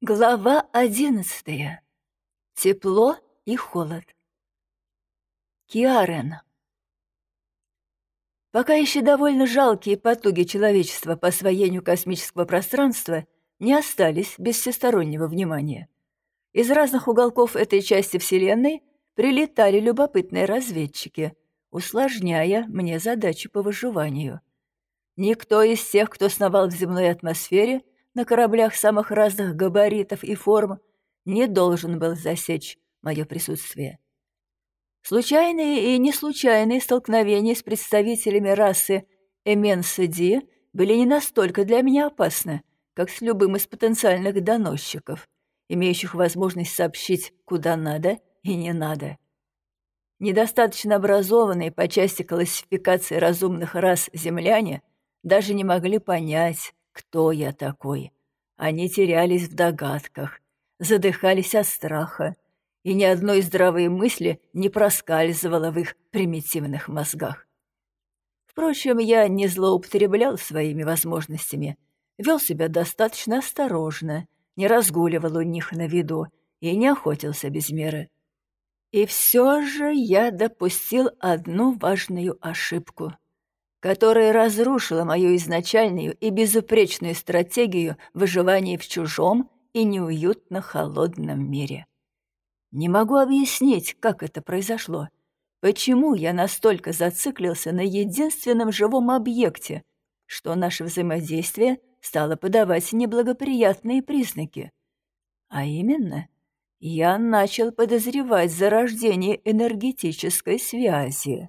Глава одиннадцатая. Тепло и холод. Киарен. Пока еще довольно жалкие потуги человечества по освоению космического пространства не остались без всестороннего внимания. Из разных уголков этой части Вселенной прилетали любопытные разведчики, усложняя мне задачу по выживанию. Никто из тех, кто сновал в земной атмосфере, на кораблях самых разных габаритов и форм не должен был засечь мое присутствие. Случайные и неслучайные столкновения с представителями расы Эменсади были не настолько для меня опасны, как с любым из потенциальных доносчиков, имеющих возможность сообщить, куда надо и не надо. Недостаточно образованные по части классификации разумных рас земляне даже не могли понять, кто я такой. Они терялись в догадках, задыхались от страха, и ни одной здравой мысли не проскальзывало в их примитивных мозгах. Впрочем, я не злоупотреблял своими возможностями, вел себя достаточно осторожно, не разгуливал у них на виду и не охотился без меры. И все же я допустил одну важную ошибку — которая разрушила мою изначальную и безупречную стратегию выживания в чужом и неуютно холодном мире. Не могу объяснить, как это произошло. Почему я настолько зациклился на единственном живом объекте, что наше взаимодействие стало подавать неблагоприятные признаки? А именно, я начал подозревать зарождение энергетической связи.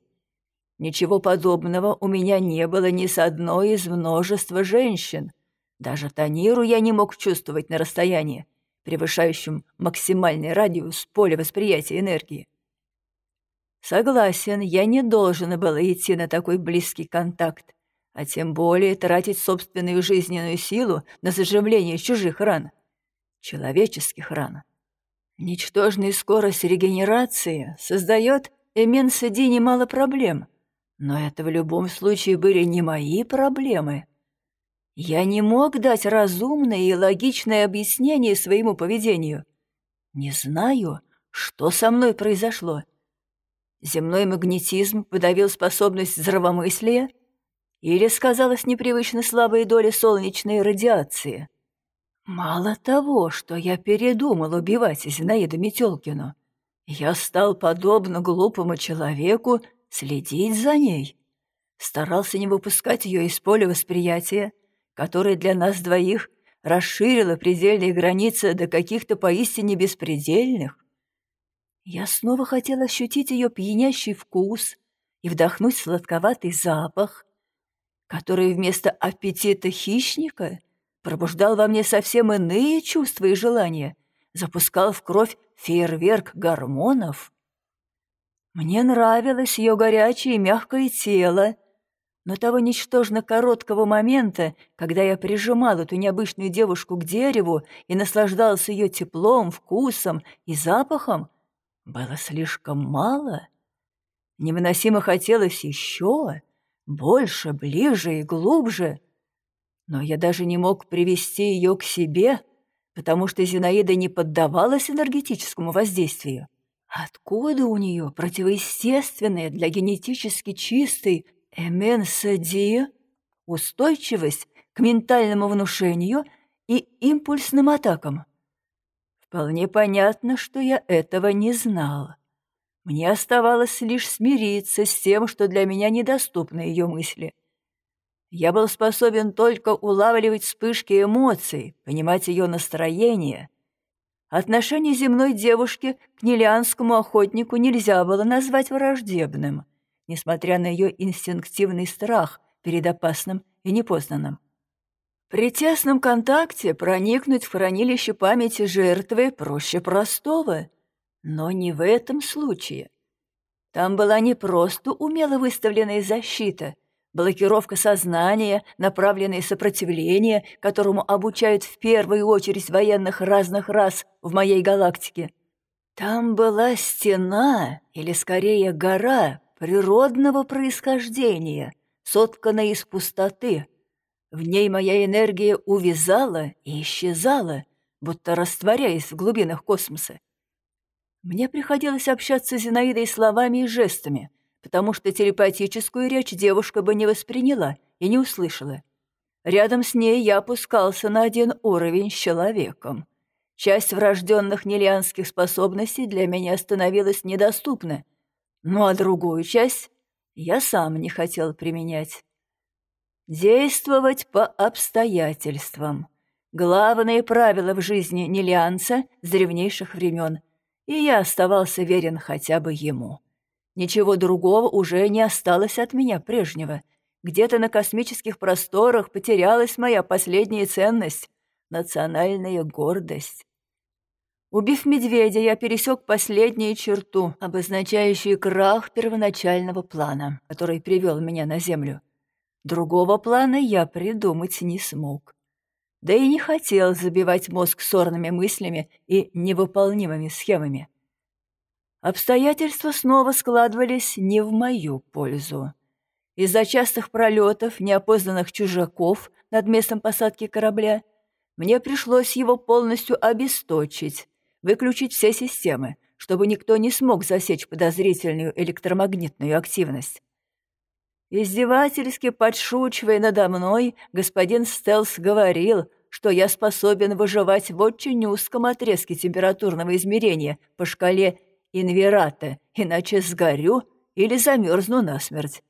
Ничего подобного у меня не было ни с одной из множества женщин. Даже Таниру я не мог чувствовать на расстоянии, превышающем максимальный радиус поля восприятия энергии. Согласен, я не должен был идти на такой близкий контакт, а тем более тратить собственную жизненную силу на заживление чужих ран, человеческих ран. Ничтожная скорость регенерации создает Эменсади немало проблем — но это в любом случае были не мои проблемы. Я не мог дать разумное и логичное объяснение своему поведению. Не знаю, что со мной произошло. Земной магнетизм подавил способность здравомыслия или сказалась непривычно слабая доля солнечной радиации. Мало того, что я передумал убивать Зинаиду Метелкину, я стал подобно глупому человеку, следить за ней. Старался не выпускать ее из поля восприятия, которое для нас двоих расширило предельные границы до каких-то поистине беспредельных. Я снова хотел ощутить ее пьянящий вкус и вдохнуть сладковатый запах, который вместо аппетита хищника пробуждал во мне совсем иные чувства и желания, запускал в кровь фейерверк гормонов. Мне нравилось ее горячее и мягкое тело, но того ничтожно короткого момента, когда я прижимал эту необычную девушку к дереву и наслаждался ее теплом, вкусом и запахом, было слишком мало. Невыносимо хотелось еще, больше, ближе и глубже. Но я даже не мог привести ее к себе, потому что Зинаида не поддавалась энергетическому воздействию. Откуда у нее противоестественная для генетически чистой эменсадия устойчивость к ментальному внушению и импульсным атакам? Вполне понятно, что я этого не знал. Мне оставалось лишь смириться с тем, что для меня недоступны ее мысли. Я был способен только улавливать вспышки эмоций, понимать ее настроение — Отношение земной девушки к нелианскому охотнику нельзя было назвать враждебным, несмотря на ее инстинктивный страх перед опасным и непознанным. При тесном контакте проникнуть в хранилище памяти жертвы проще простого, но не в этом случае. Там была не просто умело выставленная защита — блокировка сознания, направленное сопротивление, которому обучают в первую очередь военных разных рас в моей галактике. Там была стена, или скорее гора, природного происхождения, сотканная из пустоты. В ней моя энергия увязала и исчезала, будто растворяясь в глубинах космоса. Мне приходилось общаться с Зинаидой словами и жестами, потому что телепатическую речь девушка бы не восприняла и не услышала. Рядом с ней я опускался на один уровень с человеком. Часть врожденных нелианских способностей для меня становилась недоступна, ну а другую часть я сам не хотел применять. Действовать по обстоятельствам. Главные правила в жизни нелианца с древнейших времен, и я оставался верен хотя бы ему. Ничего другого уже не осталось от меня прежнего. Где-то на космических просторах потерялась моя последняя ценность — национальная гордость. Убив медведя, я пересек последнюю черту, обозначающую крах первоначального плана, который привел меня на Землю. Другого плана я придумать не смог. Да и не хотел забивать мозг сорными мыслями и невыполнимыми схемами. Обстоятельства снова складывались не в мою пользу. Из-за частых пролетов неопознанных чужаков над местом посадки корабля мне пришлось его полностью обесточить, выключить все системы, чтобы никто не смог засечь подозрительную электромагнитную активность. Издевательски подшучивая надо мной, господин Стелс говорил, что я способен выживать в очень узком отрезке температурного измерения по шкале Инверата, иначе сгорю или замерзну насмерть.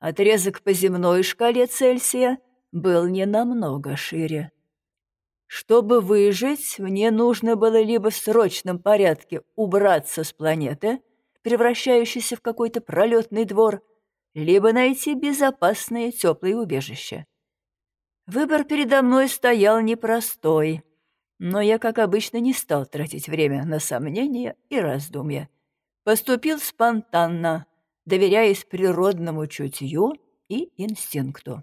Отрезок по земной шкале Цельсия был не намного шире. Чтобы выжить, мне нужно было либо в срочном порядке убраться с планеты, превращающейся в какой-то пролетный двор, либо найти безопасное теплое убежище. Выбор передо мной стоял непростой, но я, как обычно, не стал тратить время на сомнения и раздумья. Поступил спонтанно, доверяясь природному чутью и инстинкту.